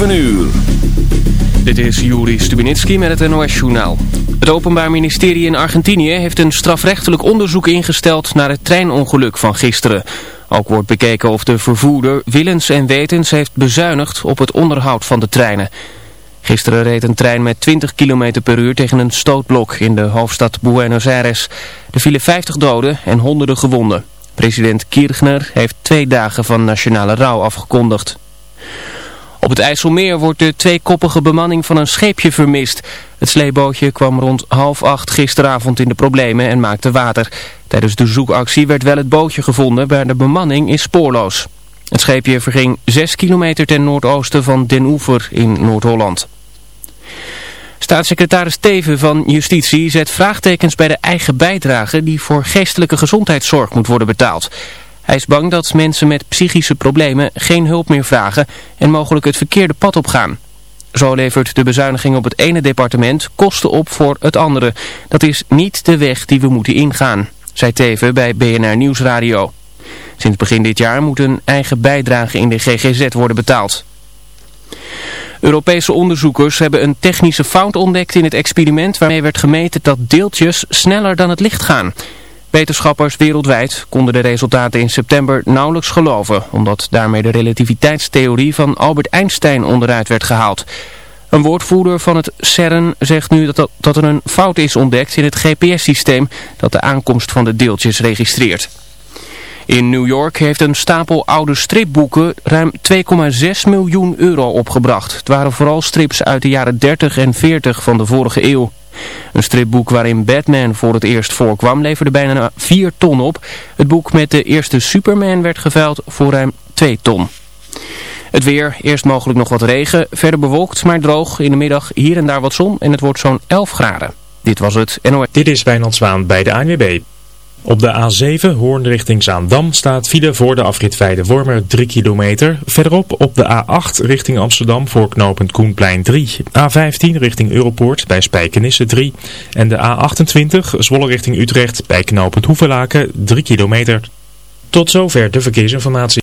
7 uur. Dit is Juri Stubinitski met het NOS-journaal. Het Openbaar Ministerie in Argentinië heeft een strafrechtelijk onderzoek ingesteld naar het treinongeluk van gisteren. Ook wordt bekeken of de vervoerder willens en wetens heeft bezuinigd op het onderhoud van de treinen. Gisteren reed een trein met 20 km per uur tegen een stootblok in de hoofdstad Buenos Aires. Er vielen 50 doden en honderden gewonden. President Kirchner heeft twee dagen van nationale rouw afgekondigd. Op het IJsselmeer wordt de tweekoppige bemanning van een scheepje vermist. Het sleebootje kwam rond half acht gisteravond in de problemen en maakte water. Tijdens de zoekactie werd wel het bootje gevonden, maar de bemanning is spoorloos. Het scheepje verging 6 kilometer ten noordoosten van Den Oever in Noord-Holland. Staatssecretaris Teven van Justitie zet vraagtekens bij de eigen bijdrage die voor geestelijke gezondheidszorg moet worden betaald. Hij is bang dat mensen met psychische problemen geen hulp meer vragen en mogelijk het verkeerde pad opgaan. Zo levert de bezuiniging op het ene departement kosten op voor het andere. Dat is niet de weg die we moeten ingaan, zei Teven bij BNR Nieuwsradio. Sinds begin dit jaar moet een eigen bijdrage in de GGZ worden betaald. Europese onderzoekers hebben een technische fout ontdekt in het experiment waarmee werd gemeten dat deeltjes sneller dan het licht gaan. Wetenschappers wereldwijd konden de resultaten in september nauwelijks geloven, omdat daarmee de relativiteitstheorie van Albert Einstein onderuit werd gehaald. Een woordvoerder van het CERN zegt nu dat, dat er een fout is ontdekt in het GPS-systeem dat de aankomst van de deeltjes registreert. In New York heeft een stapel oude stripboeken ruim 2,6 miljoen euro opgebracht. Het waren vooral strips uit de jaren 30 en 40 van de vorige eeuw. Een stripboek waarin Batman voor het eerst voorkwam leverde bijna 4 ton op. Het boek met de eerste Superman werd geveild voor ruim 2 ton. Het weer, eerst mogelijk nog wat regen, verder bewolkt maar droog. In de middag hier en daar wat zon en het wordt zo'n 11 graden. Dit was het. Dit is Wijnand Zwaan bij de ANWB. Op de A7 Hoorn richting Zaandam staat file voor de afrit Weide-Wormer 3 kilometer. Verderop op de A8 richting Amsterdam voor knooppunt Koenplein 3. A15 richting Europoort bij Spijkenisse 3. En de A28 Zwolle richting Utrecht bij knooppunt Hoevelaken 3 kilometer. Tot zover de verkeersinformatie.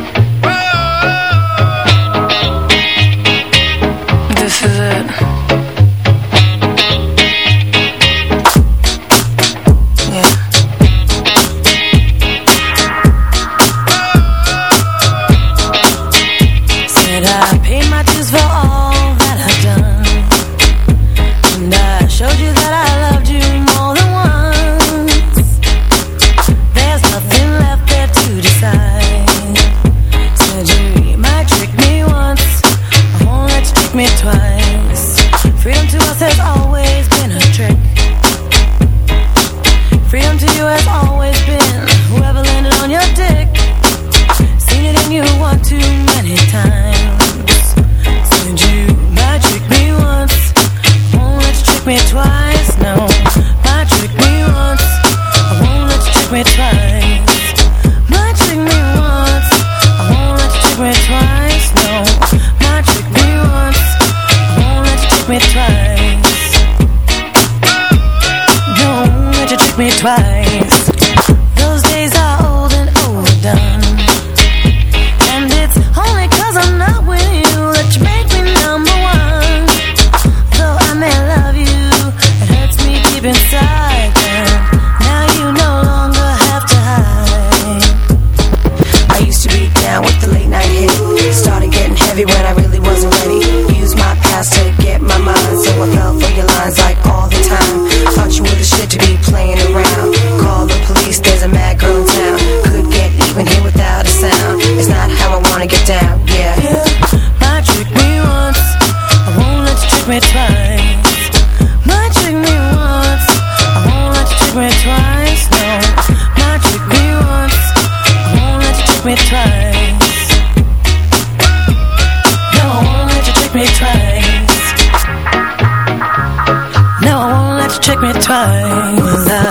Let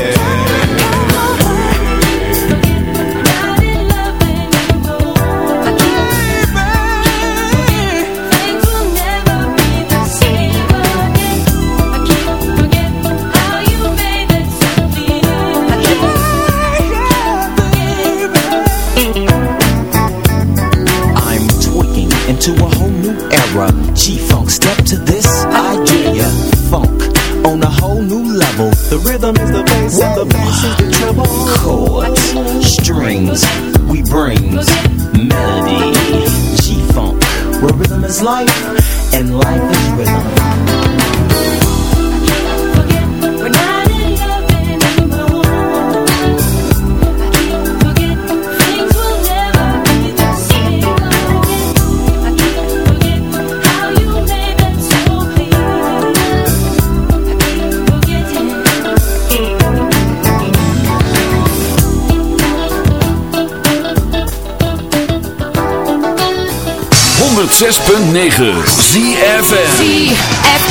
Life 106.9 ZFN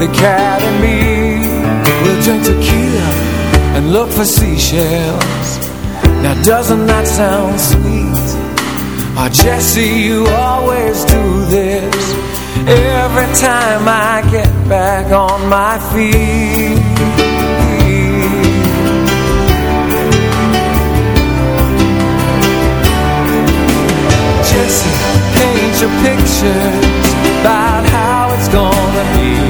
the academy. We'll drink tequila and look for seashells. Now doesn't that sound sweet? Oh Jessie, you always do this. Every time I get back on my feet. Jessie, paint your pictures About how it's gonna be.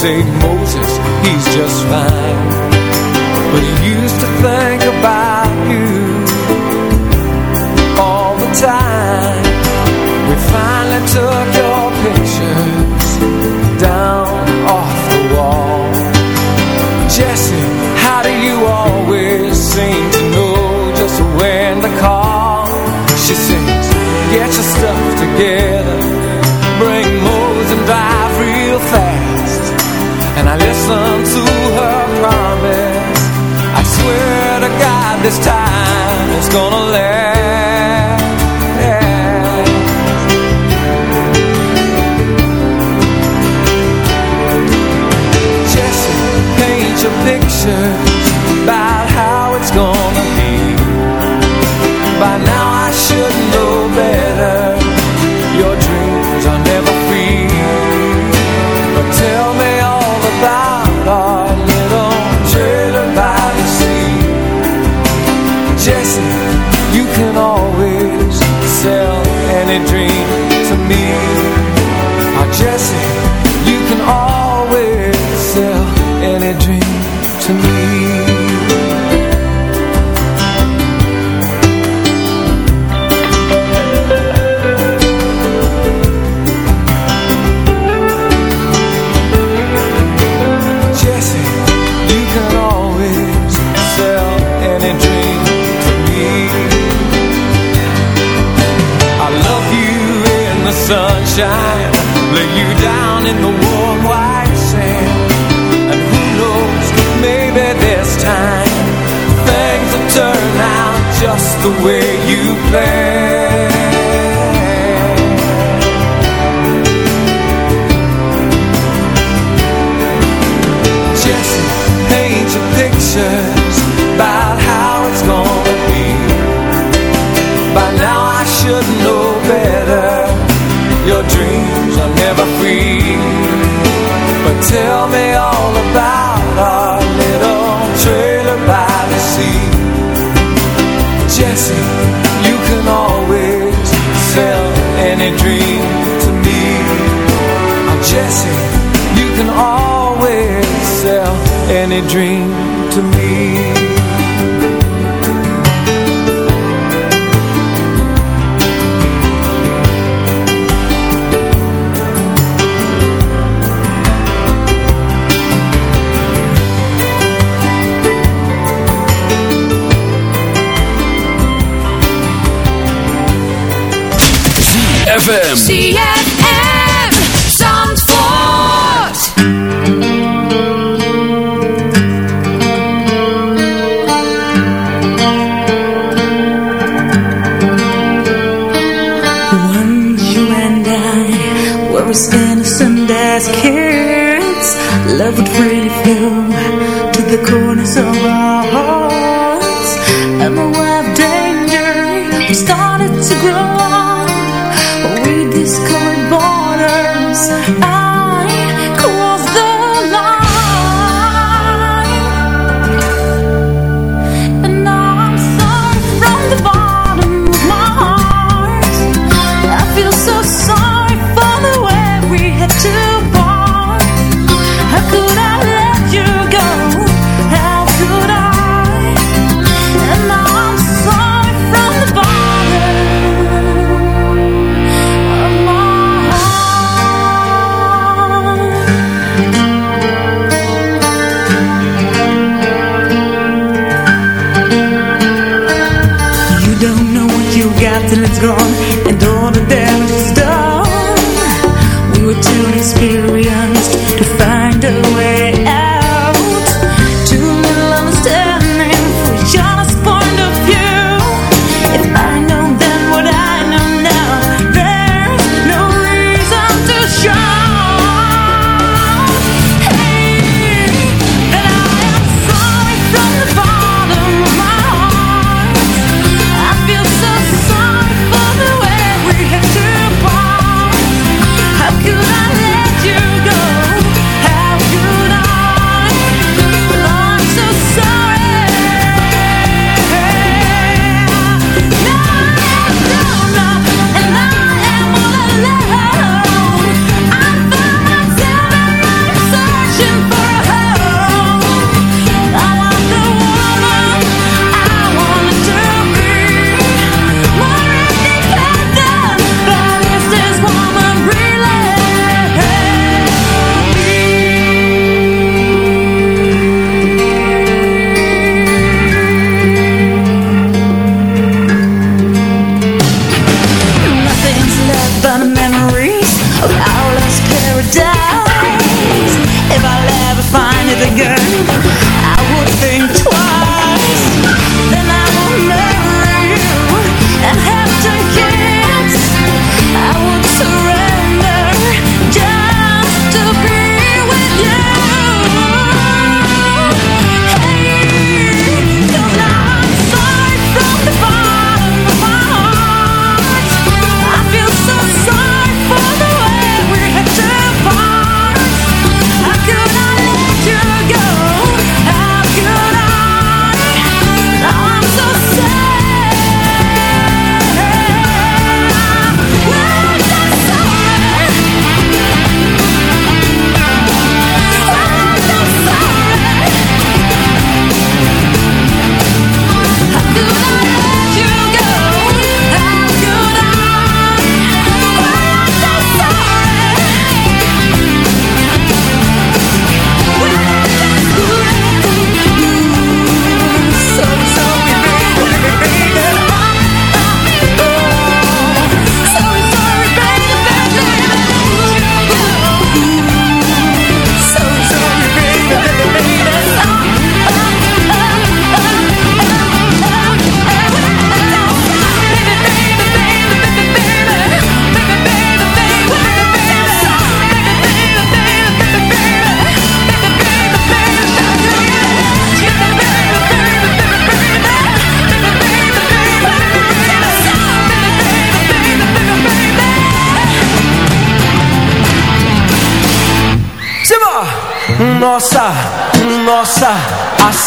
Say Moses, he's just fine. this time. Is gonna last. any dream to me ZFM.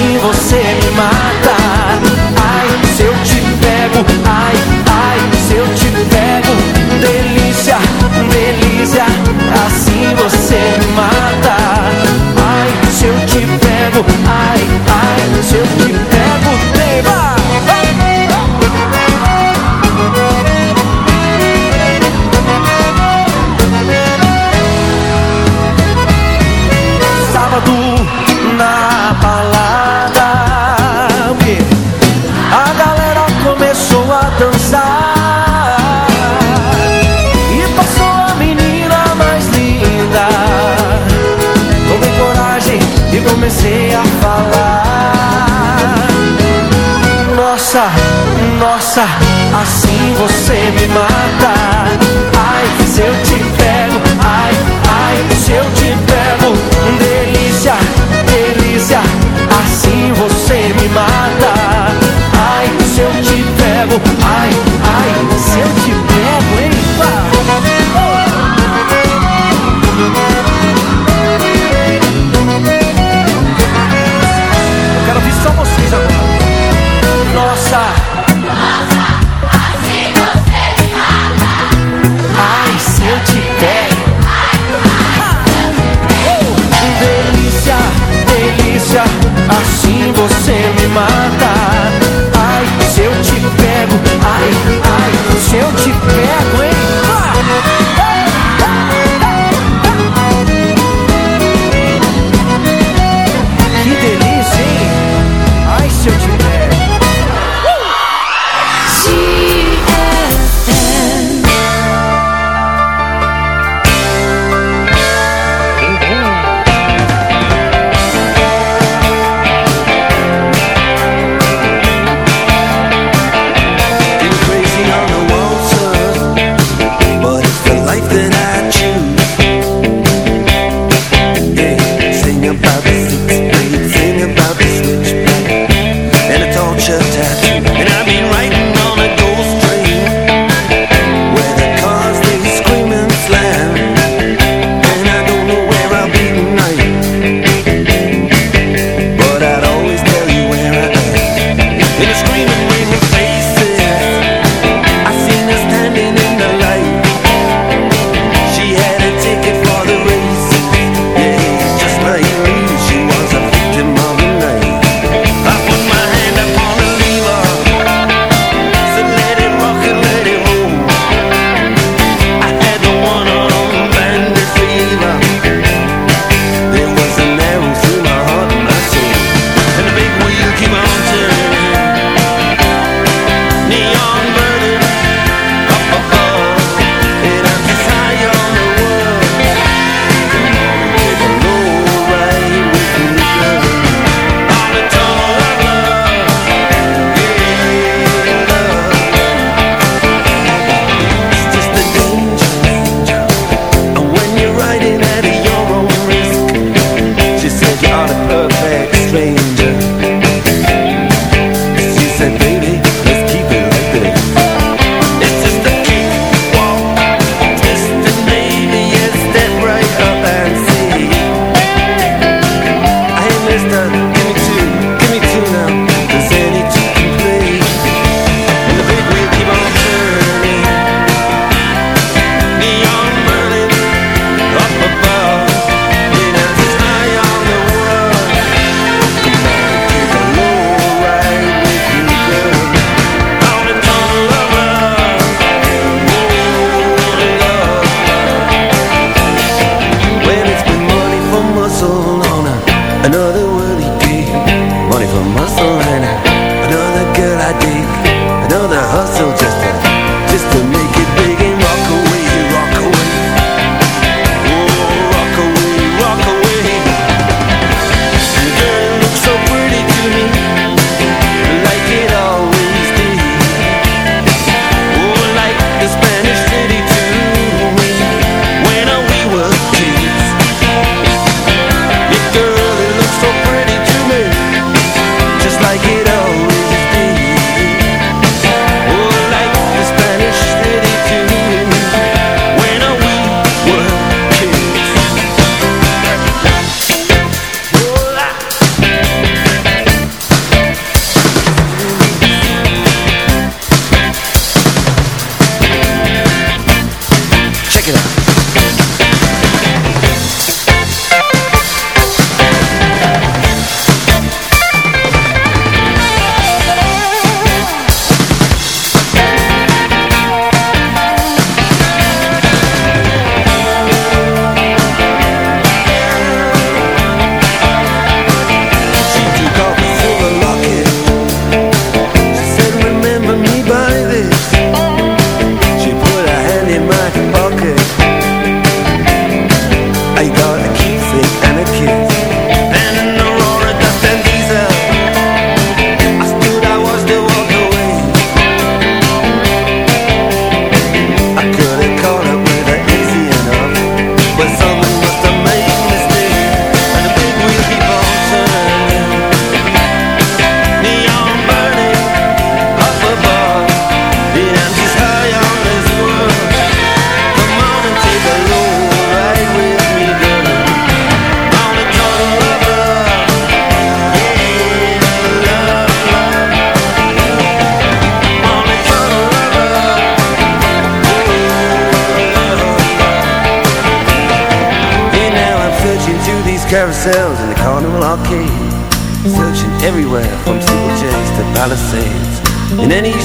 vivo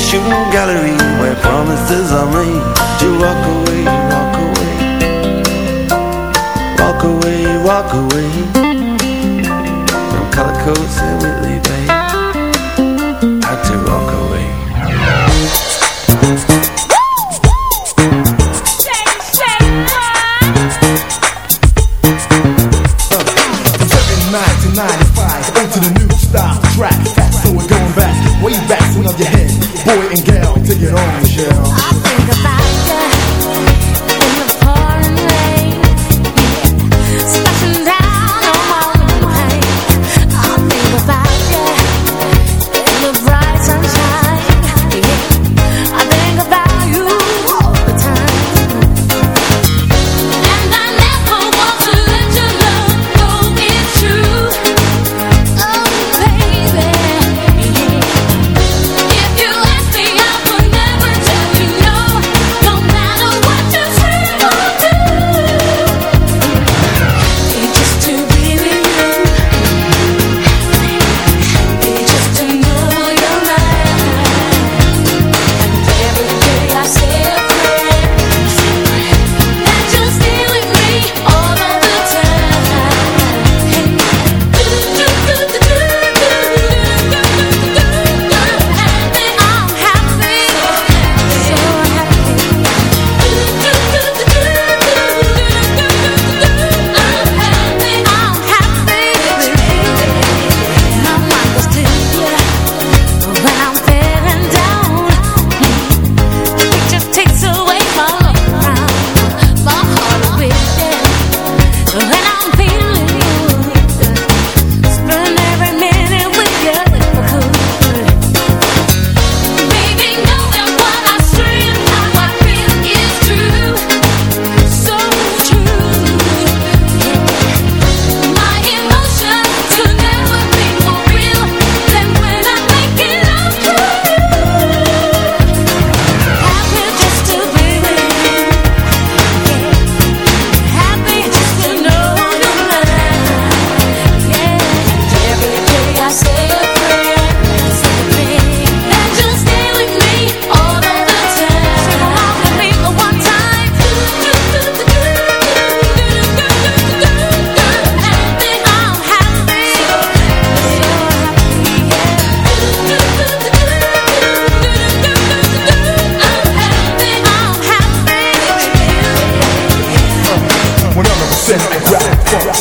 shooting gallery where promises are made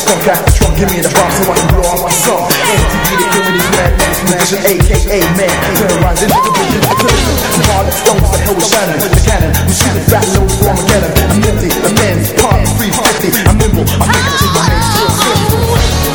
Give me the box so I can blow off my song. MTV, me these mad musician, aka man. Terrorizing Terrorize into the vision. Some hard stones, the hell with Shannon. The cannon, we shoot it fat low for Armageddon. I'm empty, the man's part 350. I'm nimble, I'm making it to my name.